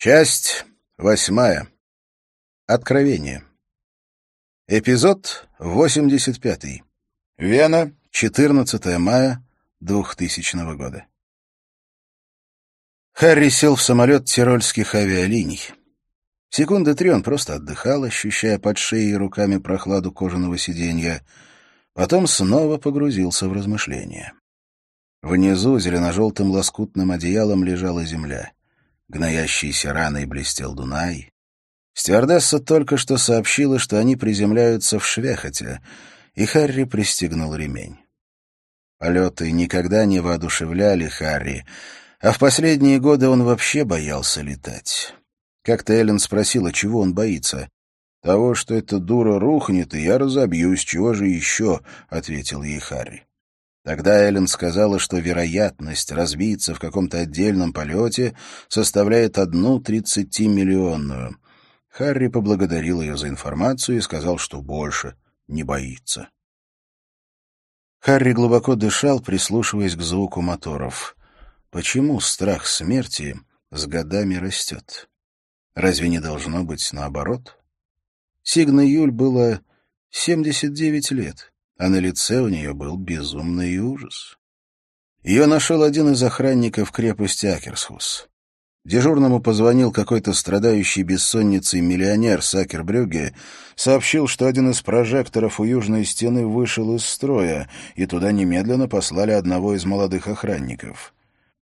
Часть восьмая. Откровение. Эпизод 85. Вена, 14 мая 2000 года. Харри сел в самолет тирольских авиалиний. Секунды три он просто отдыхал, ощущая под шеей и руками прохладу кожаного сиденья. Потом снова погрузился в размышления. Внизу зелено-желтым лоскутным одеялом лежала земля. Гноящейся раной блестел Дунай. Стюардесса только что сообщила, что они приземляются в Швехоте, и Харри пристегнул ремень. Полеты никогда не воодушевляли Харри, а в последние годы он вообще боялся летать. Как-то Эллен спросила, чего он боится. «Того, что эта дура рухнет, и я разобьюсь, чего же еще?» — ответил ей Харри. Тогда Эллен сказала, что вероятность разбиться в каком-то отдельном полете составляет одну тридцатимиллионную. Харри поблагодарил ее за информацию и сказал, что больше не боится. Харри глубоко дышал, прислушиваясь к звуку моторов. Почему страх смерти с годами растет? Разве не должно быть наоборот? Сигна Юль было 79 лет а на лице у нее был безумный ужас. Ее нашел один из охранников крепости Акерсхус. Дежурному позвонил какой-то страдающий бессонницей миллионер Сакербрюге, сообщил, что один из прожекторов у южной стены вышел из строя, и туда немедленно послали одного из молодых охранников.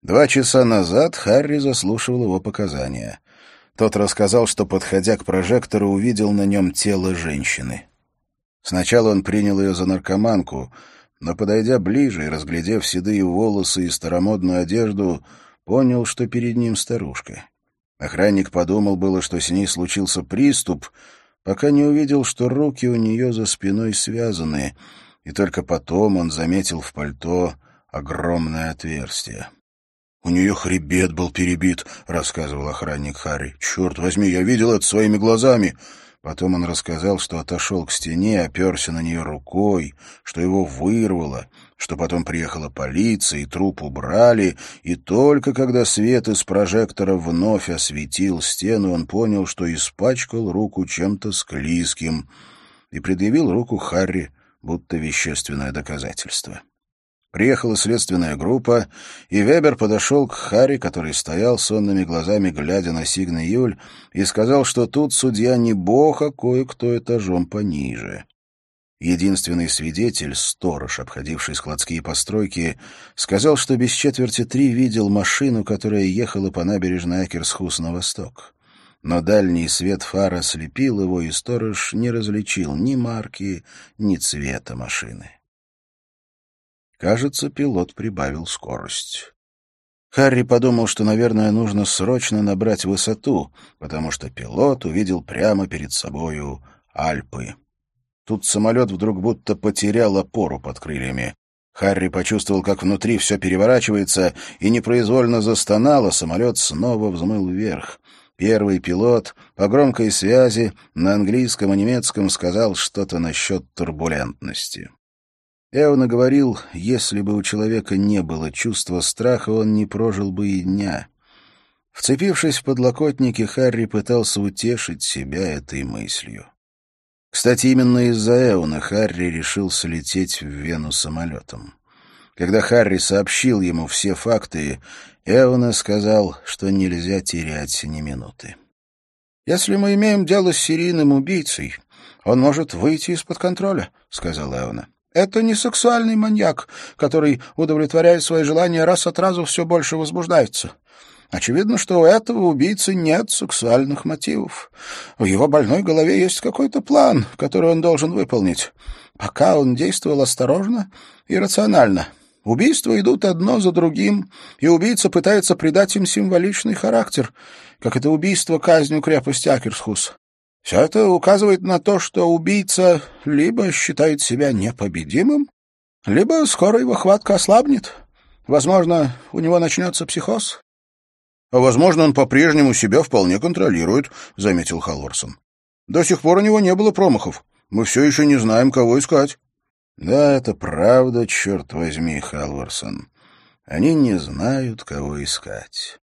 Два часа назад Харри заслушивал его показания. Тот рассказал, что, подходя к прожектору, увидел на нем тело женщины. Сначала он принял ее за наркоманку, но, подойдя ближе и разглядев седые волосы и старомодную одежду, понял, что перед ним старушка. Охранник подумал было, что с ней случился приступ, пока не увидел, что руки у нее за спиной связаны, и только потом он заметил в пальто огромное отверстие. «У нее хребет был перебит», — рассказывал охранник Харри. «Черт возьми, я видел это своими глазами. Потом он рассказал, что отошел к стене, оперся на нее рукой, что его вырвало, что потом приехала полиция и труп убрали, и только когда свет из прожектора вновь осветил стену, он понял, что испачкал руку чем-то склизким и предъявил руку Харри, будто вещественное доказательство. Приехала следственная группа, и Вебер подошел к Харри, который стоял сонными глазами, глядя на Сигна Юль, и сказал, что тут судья не бог, а кое-кто этажом пониже. Единственный свидетель, сторож, обходивший складские постройки, сказал, что без четверти три видел машину, которая ехала по набережной Акерсхус на восток. Но дальний свет фара слепил его, и сторож не различил ни марки, ни цвета машины. Кажется, пилот прибавил скорость. Харри подумал, что, наверное, нужно срочно набрать высоту, потому что пилот увидел прямо перед собою Альпы. Тут самолет вдруг будто потерял опору под крыльями. Харри почувствовал, как внутри все переворачивается, и непроизвольно застонал, а самолет снова взмыл вверх. Первый пилот по громкой связи на английском и немецком сказал что-то насчет турбулентности. Эона говорил, если бы у человека не было чувства страха, он не прожил бы и дня. Вцепившись в подлокотники, Харри пытался утешить себя этой мыслью. Кстати, именно из-за Эона Харри решил слететь в Вену самолетом. Когда Харри сообщил ему все факты, Эона сказал, что нельзя терять ни минуты. «Если мы имеем дело с серийным убийцей, он может выйти из-под контроля», — сказал Эона. Это не сексуальный маньяк, который, удовлетворяя свои желания, раз от разу все больше возбуждается. Очевидно, что у этого убийцы нет сексуальных мотивов. В его больной голове есть какой-то план, который он должен выполнить. Пока он действовал осторожно и рационально. Убийства идут одно за другим, и убийца пытается придать им символичный характер, как это убийство казнью крепости Акерсхус. Все это указывает на то, что убийца либо считает себя непобедимым, либо скоро его хватка ослабнет. Возможно, у него начнется психоз. — А возможно, он по-прежнему себя вполне контролирует, — заметил Халворсон. — До сих пор у него не было промахов. Мы все еще не знаем, кого искать. — Да, это правда, черт возьми, Халворсон. Они не знают, кого искать.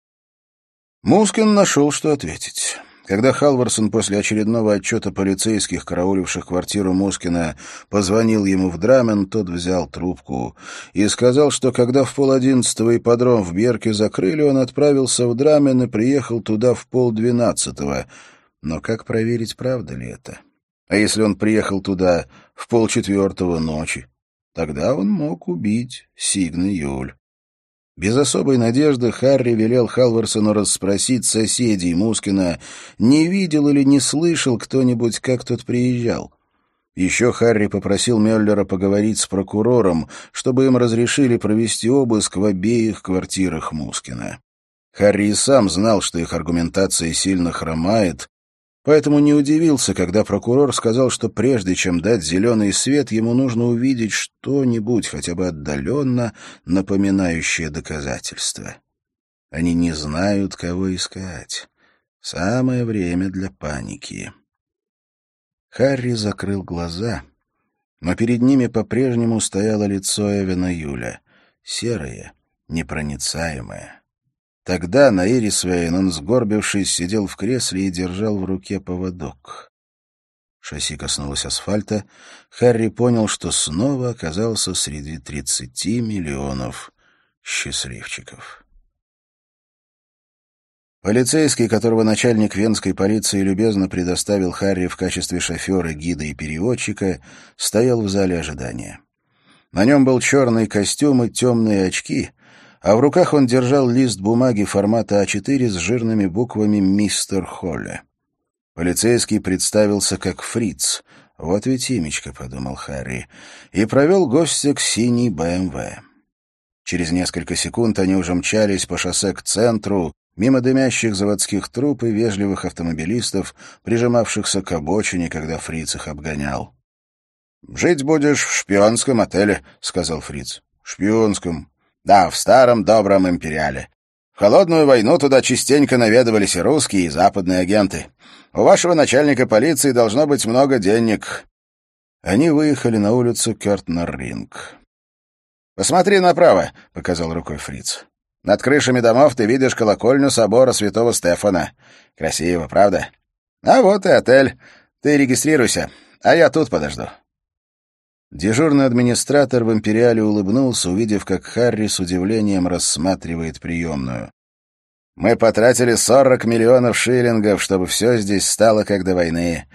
Мускин нашел, что ответить. Когда Халварсон после очередного отчета полицейских, карауливших квартиру Мускина, позвонил ему в Драмен, тот взял трубку и сказал, что когда в полодиннадцатого ипподром в Берке закрыли, он отправился в Драмен и приехал туда в полдвенадцатого. Но как проверить, правда ли это? А если он приехал туда в полчетвертого ночи? Тогда он мог убить Сигна Юль. Без особой надежды Харри велел Халварсону расспросить соседей Мускина, не видел или не слышал кто-нибудь, как тот приезжал. Еще Харри попросил Мюллера поговорить с прокурором, чтобы им разрешили провести обыск в обеих квартирах Мускина. Харри и сам знал, что их аргументация сильно хромает, Поэтому не удивился, когда прокурор сказал, что прежде чем дать зеленый свет, ему нужно увидеть что-нибудь, хотя бы отдаленно напоминающее доказательство. Они не знают, кого искать. Самое время для паники. Харри закрыл глаза, но перед ними по-прежнему стояло лицо Эвена Юля, серое, непроницаемое. Тогда на Ирисвейн он, сгорбившись, сидел в кресле и держал в руке поводок. Шасси коснулось асфальта. Харри понял, что снова оказался среди тридцати миллионов счастливчиков. Полицейский, которого начальник венской полиции любезно предоставил Харри в качестве шофера, гида и переводчика, стоял в зале ожидания. На нем был черный костюм и темные очки, а в руках он держал лист бумаги формата А4 с жирными буквами «Мистер Холле». Полицейский представился как Фриц. Вот ведь имечко, — подумал Харри, и провел гостя к синей БМВ. Через несколько секунд они уже мчались по шоссе к центру, мимо дымящих заводских труб и вежливых автомобилистов, прижимавшихся к обочине, когда Фриц их обгонял. «Жить будешь в шпионском отеле», — сказал Фриц. «Шпионском. Да, в старом добром империале. В холодную войну туда частенько наведывались и русские, и западные агенты. У вашего начальника полиции должно быть много денег. Они выехали на улицу Кёртнер-Ринг. «Посмотри направо», — показал рукой Фриц. «Над крышами домов ты видишь колокольню собора святого Стефана. Красиво, правда? А вот и отель. Ты регистрируйся, а я тут подожду». Дежурный администратор в «Империале» улыбнулся, увидев, как Харри с удивлением рассматривает приемную. «Мы потратили сорок миллионов шиллингов, чтобы все здесь стало как до войны.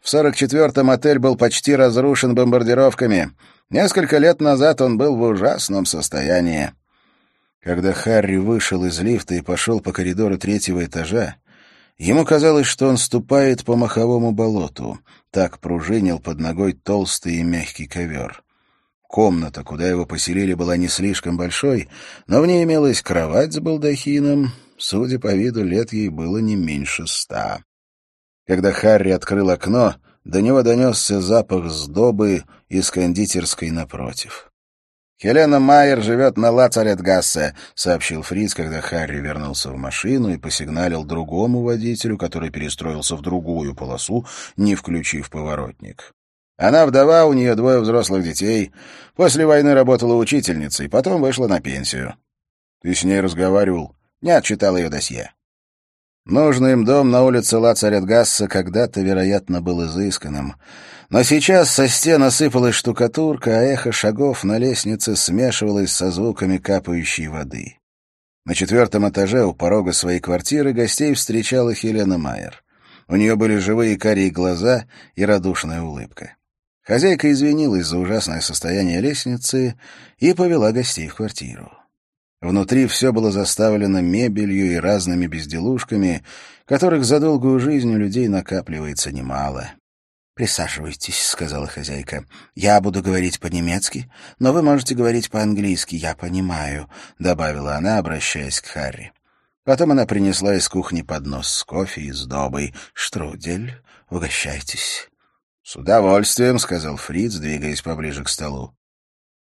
В сорок четвертом отель был почти разрушен бомбардировками. Несколько лет назад он был в ужасном состоянии». Когда Харри вышел из лифта и пошел по коридору третьего этажа, ему казалось, что он ступает по маховому болоту — так пружинил под ногой толстый и мягкий ковер. Комната, куда его поселили, была не слишком большой, но в ней имелась кровать с балдахином. Судя по виду, лет ей было не меньше ста. Когда Харри открыл окно, до него донесся запах сдобы из кондитерской напротив. «Хелена Майер живет на Лацаретгассе», — сообщил Фриц, когда Харри вернулся в машину и посигналил другому водителю, который перестроился в другую полосу, не включив поворотник. Она вдова, у нее двое взрослых детей. После войны работала учительницей, потом вышла на пенсию. Ты с ней разговаривал? Нет, читал ее досье. Нужный им дом на улице Лацаретгасса когда-то, вероятно, был изысканным. Но сейчас со стен осыпалась штукатурка, а эхо шагов на лестнице смешивалось со звуками капающей воды. На четвертом этаже у порога своей квартиры гостей встречала Хелена Майер. У нее были живые карие глаза и радушная улыбка. Хозяйка извинилась за ужасное состояние лестницы и повела гостей в квартиру. Внутри все было заставлено мебелью и разными безделушками, которых за долгую жизнь у людей накапливается немало. «Присаживайтесь», — сказала хозяйка. «Я буду говорить по-немецки, но вы можете говорить по-английски, я понимаю», — добавила она, обращаясь к Харри. Потом она принесла из кухни поднос с кофе и сдобой. «Штрудель, угощайтесь». «С удовольствием», — сказал Фриц, двигаясь поближе к столу.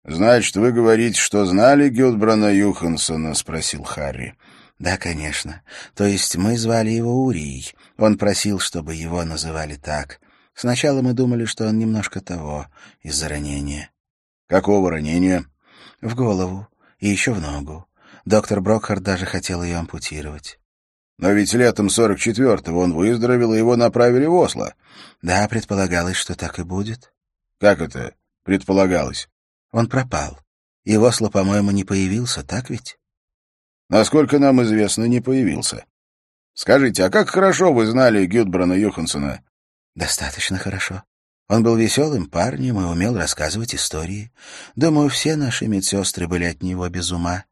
«Значит, вы говорите, что знали Гюдбрана Юхансона?» — спросил Харри. «Да, конечно. То есть мы звали его Урией. Он просил, чтобы его называли так». Сначала мы думали, что он немножко того, из-за ранения. — Какого ранения? — В голову и еще в ногу. Доктор Брокхард даже хотел ее ампутировать. Но ведь летом 44-го он выздоровел, и его направили в Осло. Да, предполагалось, что так и будет. Как это предполагалось? Он пропал. И в Осло, по-моему, не появился, так ведь? Насколько нам известно, не появился. Скажите, а как хорошо вы знали Гюдбрана Юхансона? Достаточно хорошо. Он был веселым парнем и умел рассказывать истории. Думаю, все наши медсестры были от него без ума.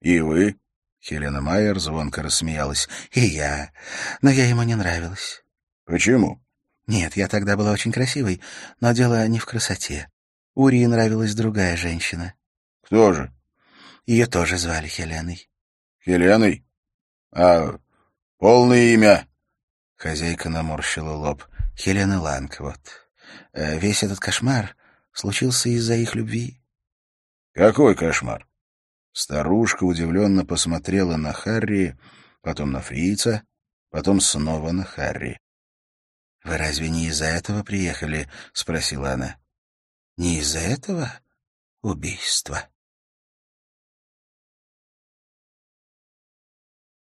И вы? Хелена Майер звонко рассмеялась. И я. Но я ему не нравилась. Почему? Нет, я тогда была очень красивой, но дело не в красоте. Урии нравилась другая женщина. Кто же? Ее тоже звали Хеленой. Хеленой? А полное имя? Хозяйка наморщила лоб. Хелена Ланг, вот. Э, весь этот кошмар случился из-за их любви. Какой кошмар? Старушка удивленно посмотрела на Харри, потом на фрица, потом снова на Харри. — Вы разве не из-за этого приехали? — спросила она. — Не из-за этого убийства?